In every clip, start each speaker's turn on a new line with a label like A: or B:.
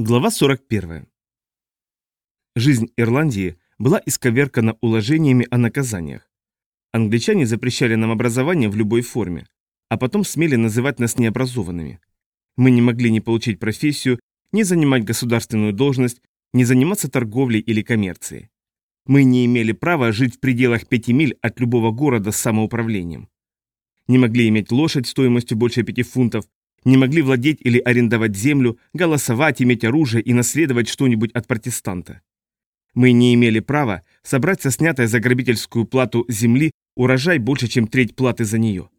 A: Глава 41. Жизнь Ирландии была исковеркана уложениями о наказаниях. Англичане запрещали нам образование в любой форме, а потом смели называть нас необразованными. Мы не могли ни получить профессию, ни занимать государственную должность, ни заниматься торговлей или коммерцией. Мы не имели права жить в пределах пяти миль от любого города с самоуправлением. Не могли иметь лошадь стоимостью больше пяти фунтов, не могли владеть или арендовать землю, голосовать, иметь оружие и наследовать что-нибудь от протестанта. Мы не имели права собрать со снятой за грабительскую плату земли урожай больше, чем треть платы за нее.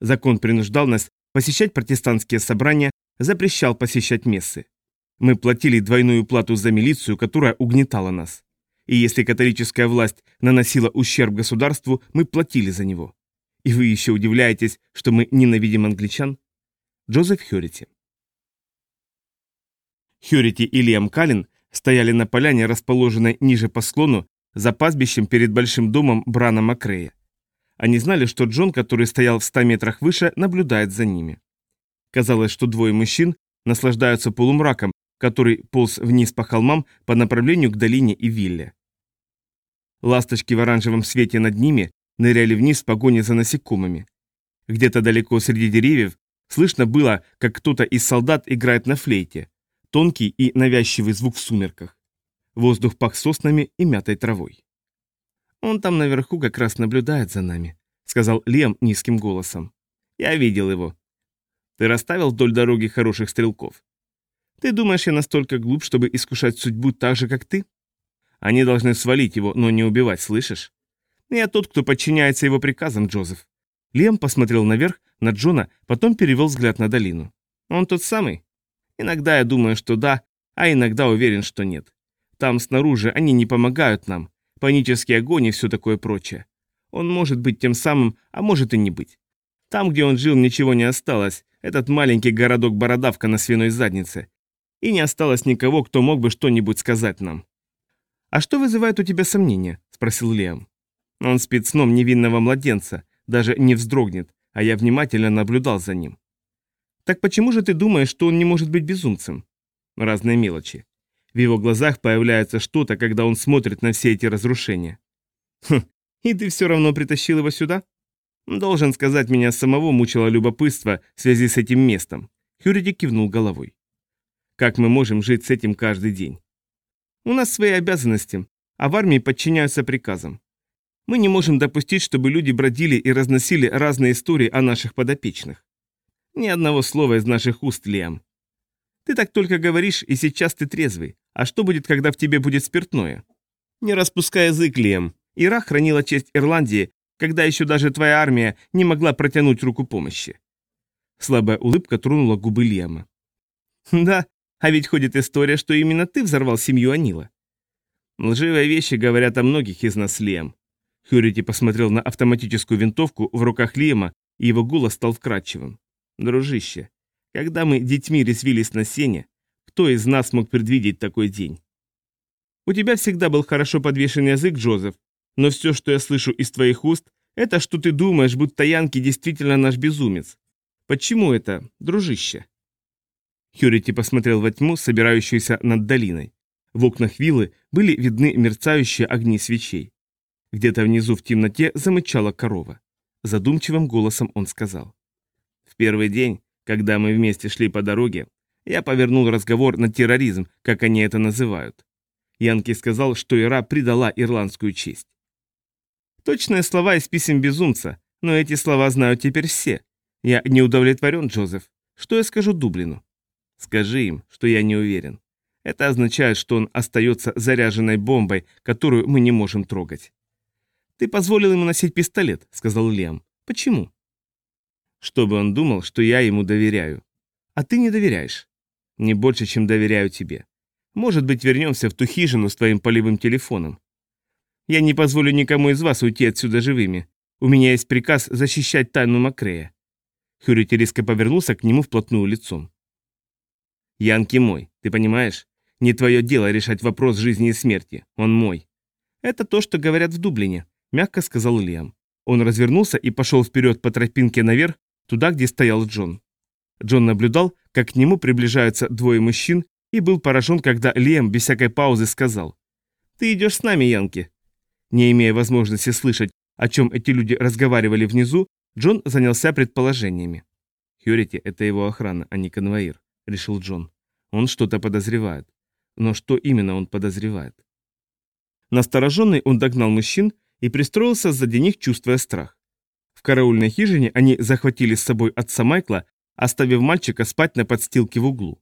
A: Закон принуждал нас посещать протестантские собрания, запрещал посещать мессы. Мы платили двойную плату за милицию, которая угнетала нас. И если католическая власть наносила ущерб государству, мы платили за него. И вы еще удивляетесь, что мы ненавидим англичан? Джозеф Хьюрити. Хьюрити и Лиам Каллен стояли на поляне, расположенной ниже по склону, за пастбищем перед большим домом Брана Макрея. Они знали, что Джон, который стоял в 100 метрах выше, наблюдает за ними. Казалось, что двое мужчин наслаждаются полумраком, который полз вниз по холмам по направлению к долине и вилле. Ласточки в оранжевом свете над ними ныряли вниз в погоне за насекомыми. Где-то далеко среди деревьев Слышно было, как кто-то из солдат играет на флейте. Тонкий и навязчивый звук в сумерках. Воздух пах соснами и мятой травой. «Он там наверху как раз наблюдает за нами», — сказал Лем низким голосом. «Я видел его. Ты расставил вдоль дороги хороших стрелков. Ты думаешь, я настолько глуп, чтобы искушать судьбу так же, как ты? Они должны свалить его, но не убивать, слышишь? Я тот, кто подчиняется его приказам, Джозеф. Лем посмотрел наверх на Джона, потом перевел взгляд на долину. «Он тот самый?» «Иногда я думаю, что да, а иногда уверен, что нет. Там снаружи они не помогают нам. Панический огонь и все такое прочее. Он может быть тем самым, а может и не быть. Там, где он жил, ничего не осталось. Этот маленький городок-бородавка на свиной заднице. И не осталось никого, кто мог бы что-нибудь сказать нам. «А что вызывает у тебя сомнения?» – спросил Лиам. Он спит сном невинного младенца, даже не вздрогнет, а я внимательно наблюдал за ним. Так почему же ты думаешь, что он не может быть безумцем? Разные мелочи. В его глазах появляется что-то, когда он смотрит на все эти разрушения. Хм, и ты все равно притащил его сюда? Должен сказать, меня самого мучило любопытство в связи с этим местом. Хюриди кивнул головой. Как мы можем жить с этим каждый день? У нас свои обязанности, а в армии подчиняются приказам. Мы не можем допустить, чтобы люди бродили и разносили разные истории о наших подопечных. Ни одного слова из наших уст, Лиам. Ты так только говоришь, и сейчас ты трезвый. А что будет, когда в тебе будет спиртное? Не распускай язык, Лиам. Ира хранила честь Ирландии, когда еще даже твоя армия не могла протянуть руку помощи. Слабая улыбка тронула губы Лиама. Да, а ведь ходит история, что именно ты взорвал семью Анила. Лживые вещи говорят о многих из нас, Лиам. Хьюрити посмотрел на автоматическую винтовку в руках Лиема, и его голос стал вкрадчивым. «Дружище, когда мы детьми резвились на сене, кто из нас мог предвидеть такой день?» «У тебя всегда был хорошо подвешен язык, Джозеф, но все, что я слышу из твоих уст, это что ты думаешь, будто Янки действительно наш безумец. Почему это, дружище?» Хьюрити посмотрел во тьму, собирающуюся над долиной. В окнах виллы были видны мерцающие огни свечей. Где-то внизу в темноте замычала корова. Задумчивым голосом он сказал. «В первый день, когда мы вместе шли по дороге, я повернул разговор на терроризм, как они это называют. Янки сказал, что Ира предала ирландскую честь. Точные слова из писем безумца, но эти слова знают теперь все. Я не удовлетворен, Джозеф. Что я скажу Дублину? Скажи им, что я не уверен. Это означает, что он остается заряженной бомбой, которую мы не можем трогать. «Ты позволил ему носить пистолет», — сказал Лем. «Почему?» «Чтобы он думал, что я ему доверяю». «А ты не доверяешь». «Не больше, чем доверяю тебе. Может быть, вернемся в ту хижину с твоим полевым телефоном. Я не позволю никому из вас уйти отсюда живыми. У меня есть приказ защищать тайну Макрея». Хюрити резко повернулся к нему вплотную лицом. «Янки мой, ты понимаешь? Не твое дело решать вопрос жизни и смерти. Он мой. Это то, что говорят в Дублине мягко сказал Лиам. Он развернулся и пошел вперед по тропинке наверх, туда, где стоял Джон. Джон наблюдал, как к нему приближаются двое мужчин, и был поражен, когда Лем без всякой паузы сказал «Ты идешь с нами, Янки». Не имея возможности слышать, о чем эти люди разговаривали внизу, Джон занялся предположениями. «Хьюрити — это его охрана, а не конвоир», — решил Джон. «Он что-то подозревает. Но что именно он подозревает?» Настороженный он догнал мужчин и пристроился сзади них, чувствуя страх. В караульной хижине они захватили с собой отца Майкла, оставив мальчика спать на подстилке в углу.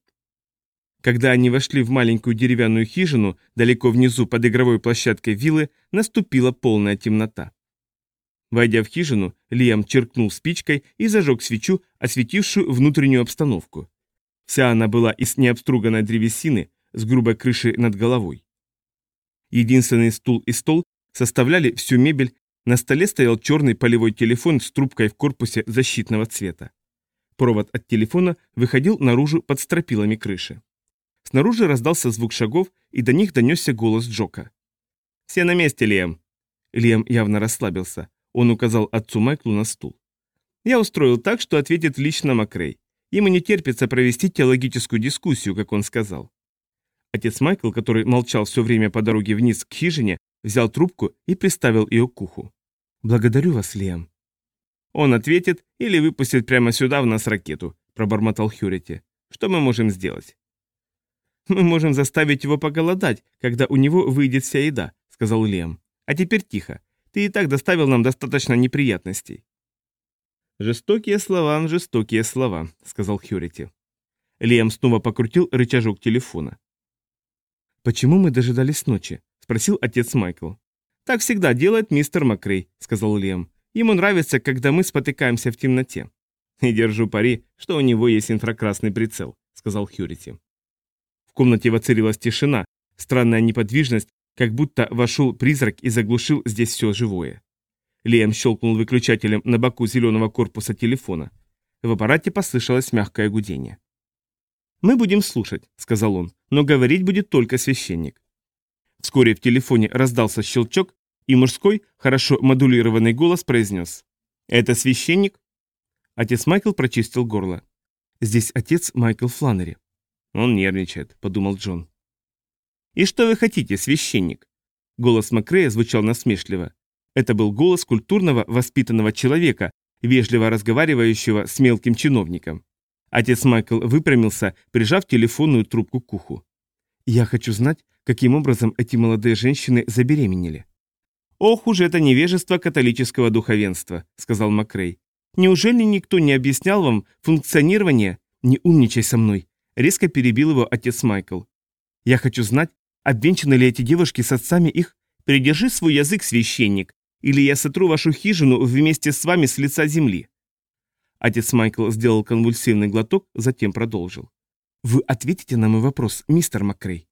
A: Когда они вошли в маленькую деревянную хижину, далеко внизу под игровой площадкой виллы, наступила полная темнота. Войдя в хижину, Лиам черкнул спичкой и зажег свечу, осветившую внутреннюю обстановку. Вся она была из необструганной древесины с грубой крышей над головой. Единственный стул и стол составляли всю мебель, на столе стоял черный полевой телефон с трубкой в корпусе защитного цвета. Провод от телефона выходил наружу под стропилами крыши. Снаружи раздался звук шагов, и до них донесся голос Джока. «Все на месте, Лиэм!» Лиэм явно расслабился. Он указал отцу Майклу на стул. «Я устроил так, что ответит лично Макрей. Ему не терпится провести теологическую дискуссию, как он сказал». Отец Майкл, который молчал все время по дороге вниз к хижине, взял трубку и приставил ее к уху. «Благодарю вас, Лиам». «Он ответит или выпустит прямо сюда в нас ракету», – пробормотал Хьюрити. «Что мы можем сделать?» «Мы можем заставить его поголодать, когда у него выйдет вся еда», – сказал Лиам. «А теперь тихо. Ты и так доставил нам достаточно неприятностей». «Жестокие слова, жестокие слова», — сказал Хьюрити. Лиам снова покрутил рычажок телефона. «Почему мы дожидались ночи?» — спросил отец Майкл. «Так всегда делает мистер Макрей», — сказал Лиам. «Ему нравится, когда мы спотыкаемся в темноте». «И держу пари, что у него есть инфракрасный прицел», — сказал Хьюрити. В комнате воцарилась тишина, странная неподвижность, как будто вошел призрак и заглушил здесь все живое. Лиам щелкнул выключателем на боку зеленого корпуса телефона. В аппарате послышалось мягкое гудение. «Мы будем слушать», — сказал он, — «но говорить будет только священник». Вскоре в телефоне раздался щелчок, и мужской, хорошо модулированный голос произнес. «Это священник?» Отец Майкл прочистил горло. «Здесь отец Майкл Фланнери». «Он нервничает», — подумал Джон. «И что вы хотите, священник?» Голос Макрея звучал насмешливо. Это был голос культурного, воспитанного человека, вежливо разговаривающего с мелким чиновником. Отец Майкл выпрямился, прижав телефонную трубку к уху. «Я хочу знать, каким образом эти молодые женщины забеременели». «Ох уж это невежество католического духовенства», — сказал Макрей. «Неужели никто не объяснял вам функционирование?» «Не умничай со мной», — резко перебил его отец Майкл. «Я хочу знать, Обвенчаны ли эти девушки с отцами их? Придержи свой язык, священник, или я сотру вашу хижину вместе с вами с лица земли». Отец Майкл сделал конвульсивный глоток, затем продолжил. «Вы ответите на мой вопрос, мистер Макрей?»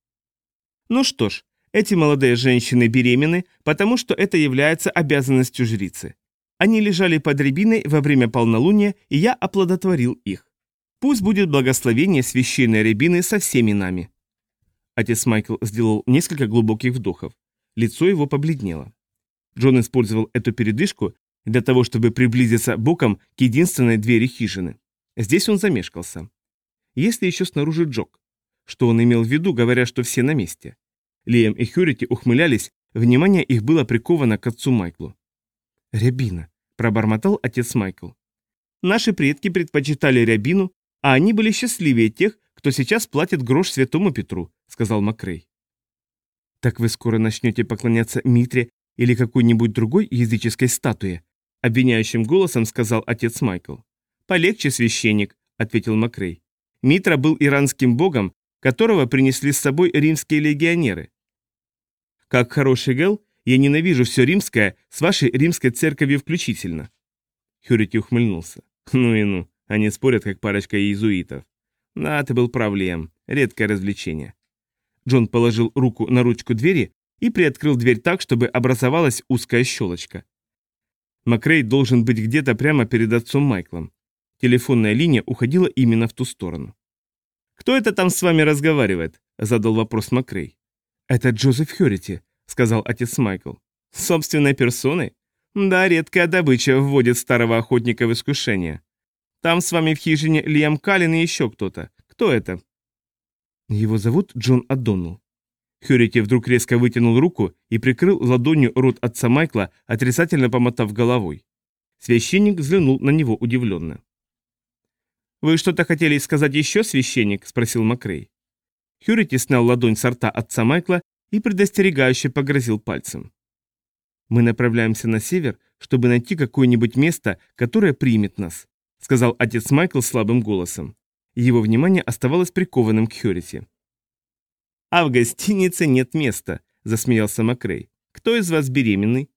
A: «Ну что ж, эти молодые женщины беременны, потому что это является обязанностью жрицы. Они лежали под рябиной во время полнолуния, и я оплодотворил их. Пусть будет благословение священной рябины со всеми нами. Отец Майкл сделал несколько глубоких вдохов. Лицо его побледнело. Джон использовал эту передышку для того, чтобы приблизиться боком к единственной двери хижины. Здесь он замешкался. Если еще снаружи Джок. Что он имел в виду, говоря, что все на месте? Лиэм и Хьюрити ухмылялись, внимание их было приковано к отцу Майклу. «Рябина», — пробормотал отец Майкл. «Наши предки предпочитали рябину, а они были счастливее тех, кто сейчас платит грош святому Петру», — сказал Макрей. «Так вы скоро начнете поклоняться Митре или какой-нибудь другой языческой статуе?» — обвиняющим голосом сказал отец Майкл. «Полегче, священник», — ответил Макрей. «Митра был иранским богом, которого принесли с собой римские легионеры. Как хороший Гел, я ненавижу все римское, с вашей римской церковью включительно». Хюрити ухмыльнулся. «Ну и ну, они спорят, как парочка иезуитов. Да, ты был прав, Лиэм. Редкое развлечение. Джон положил руку на ручку двери и приоткрыл дверь так, чтобы образовалась узкая щелочка. Макрей должен быть где-то прямо перед отцом Майклом. Телефонная линия уходила именно в ту сторону. «Кто это там с вами разговаривает?» – задал вопрос Макрей. «Это Джозеф Хьюрити», – сказал отец Майкл. «Собственной персоной? Да, редкая добыча вводит старого охотника в искушение. Там с вами в хижине Лиам Каллен и еще кто-то. Кто это?» Его зовут Джон Аддоннелл. Хьюрити вдруг резко вытянул руку и прикрыл ладонью рот отца Майкла, отрицательно помотав головой. Священник взглянул на него удивленно. «Вы что-то хотели сказать еще, священник?» – спросил Макрей. Хьюрити снял ладонь с рта отца Майкла и предостерегающе погрозил пальцем. «Мы направляемся на север, чтобы найти какое-нибудь место, которое примет нас», — сказал отец Майкл слабым голосом. Его внимание оставалось прикованным к Хьюрити. «А в гостинице нет места», — засмеялся Макрей. «Кто из вас беременный?»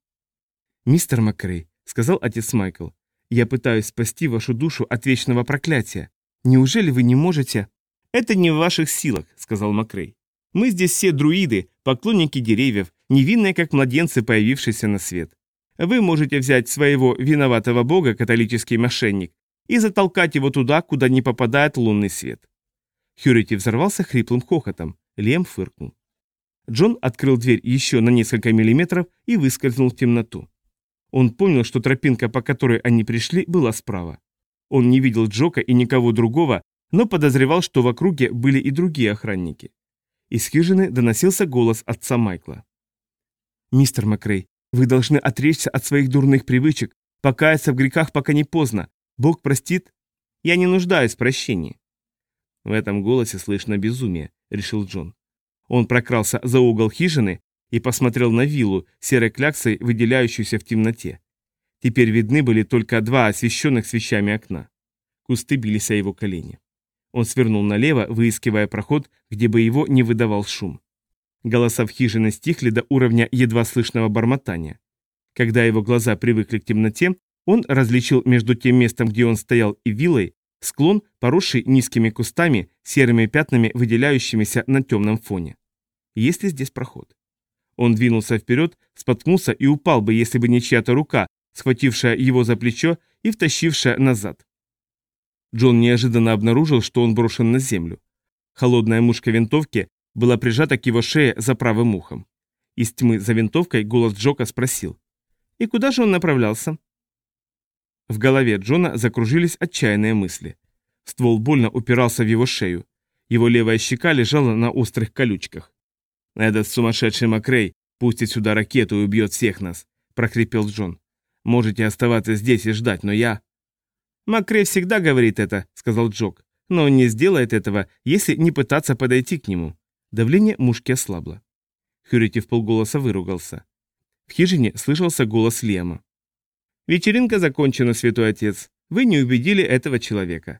A: «Мистер Макрей», — сказал отец Майкл, — «я пытаюсь спасти вашу душу от вечного проклятия. Неужели вы не можете...» «Это не в ваших силах», — сказал Макрей. «Мы здесь все друиды, поклонники деревьев, невинные как младенцы, появившиеся на свет. Вы можете взять своего виноватого бога, католический мошенник, и затолкать его туда, куда не попадает лунный свет». Хьюрити взорвался хриплым хохотом. Лем фыркнул. Джон открыл дверь еще на несколько миллиметров и выскользнул в темноту. Он понял, что тропинка, по которой они пришли, была справа. Он не видел Джока и никого другого, но подозревал, что в округе были и другие охранники. Из хижины доносился голос отца Майкла. «Мистер Макрей, вы должны отречься от своих дурных привычек, покаяться в грехах, пока не поздно. Бог простит. Я не нуждаюсь в прощении». В этом голосе слышно безумие, решил Джон. Он прокрался за угол хижины и посмотрел на виллу, серой кляксой, выделяющуюся в темноте. Теперь видны были только два освещенных свечами окна. Кусты бились о его колени. Он свернул налево, выискивая проход, где бы его не выдавал шум. Голоса в хижине стихли до уровня едва слышного бормотания. Когда его глаза привыкли к темноте, он различил между тем местом, где он стоял, и виллой, склон, поросший низкими кустами, серыми пятнами, выделяющимися на темном фоне. Есть ли здесь проход? Он двинулся вперед, споткнулся и упал бы, если бы не чья-то рука, схватившая его за плечо и втащившая назад. Джон неожиданно обнаружил, что он брошен на землю. Холодная мушка винтовки была прижата к его шее за правым ухом. Из тьмы за винтовкой голос Джока спросил. «И куда же он направлялся?» В голове Джона закружились отчаянные мысли. Ствол больно упирался в его шею. Его левая щека лежала на острых колючках. «Этот сумасшедший Макрей пустит сюда ракету и убьет всех нас», – прохрипел Джон. «Можете оставаться здесь и ждать, но я...» «Макрей всегда говорит это», — сказал Джок. «Но он не сделает этого, если не пытаться подойти к нему». Давление мушки ослабло. Хьюрити в полголоса выругался. В хижине слышался голос Лема. «Вечеринка закончена, святой отец. Вы не убедили этого человека».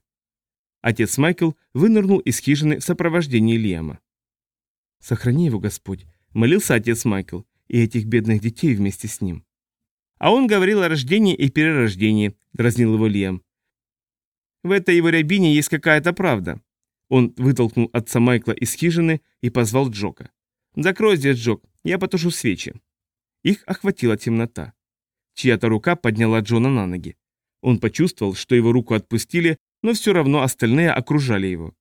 A: Отец Майкл вынырнул из хижины в сопровождении Лема. «Сохрани его, Господь», — молился отец Майкл, и этих бедных детей вместе с ним. «А он говорил о рождении и перерождении», — дразнил его Лиам. В этой его рябине есть какая-то правда. Он вытолкнул отца Майкла из хижины и позвал Джока. «Закрой здесь, Джок, я потушу свечи». Их охватила темнота. Чья-то рука подняла Джона на ноги. Он почувствовал, что его руку отпустили, но все равно остальные окружали его.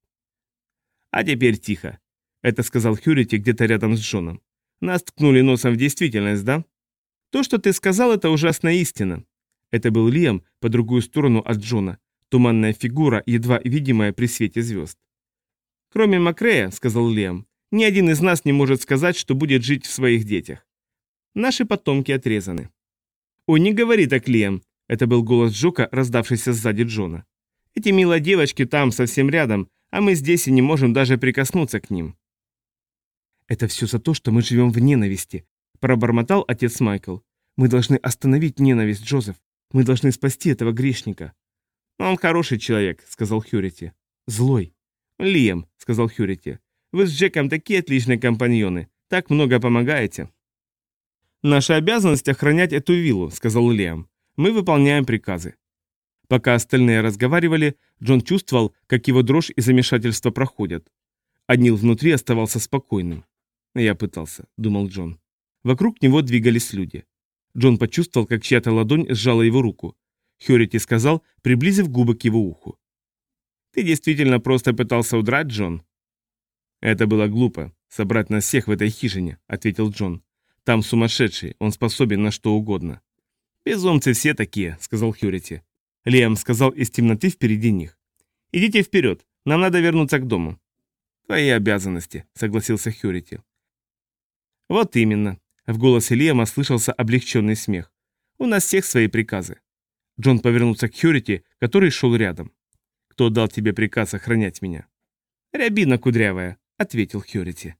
A: «А теперь тихо», — это сказал Хьюрити где-то рядом с Джоном. «Нас ткнули носом в действительность, да?» «То, что ты сказал, это ужасная истина». Это был Лиам по другую сторону от Джона, Туманная фигура, едва видимая при свете звезд. «Кроме Макрея», — сказал Лем, — «ни один из нас не может сказать, что будет жить в своих детях. Наши потомки отрезаны». «Ой, не говори так, Лем», — это был голос Джока, раздавшийся сзади Джона. «Эти милые девочки там, совсем рядом, а мы здесь и не можем даже прикоснуться к ним». «Это все за то, что мы живем в ненависти», — пробормотал отец Майкл. «Мы должны остановить ненависть, Джозеф. Мы должны спасти этого грешника». «Он хороший человек», — сказал Хьюрити. «Злой». «Лием», — сказал Хьюрити. «Вы с Джеком такие отличные компаньоны. Так много помогаете». «Наша обязанность охранять эту виллу», — сказал Лиам. «Мы выполняем приказы». Пока остальные разговаривали, Джон чувствовал, как его дрожь и замешательство проходят. Однил внутри оставался спокойным. «Я пытался», — думал Джон. Вокруг него двигались люди. Джон почувствовал, как чья-то ладонь сжала его руку. Хьюрити сказал, приблизив губы к его уху. «Ты действительно просто пытался удрать, Джон?» «Это было глупо, собрать нас всех в этой хижине», — ответил Джон. «Там сумасшедший, он способен на что угодно». «Безумцы все такие», — сказал Хьюрити. Лиам сказал из темноты впереди них. «Идите вперед, нам надо вернуться к дому». «Твои обязанности», — согласился Хьюрити. «Вот именно», — в голосе Лиама слышался облегченный смех. «У нас всех свои приказы». Джон повернулся к Хьюрити, который шел рядом. «Кто дал тебе приказ охранять меня?» «Рябина кудрявая», — ответил Хьюрити.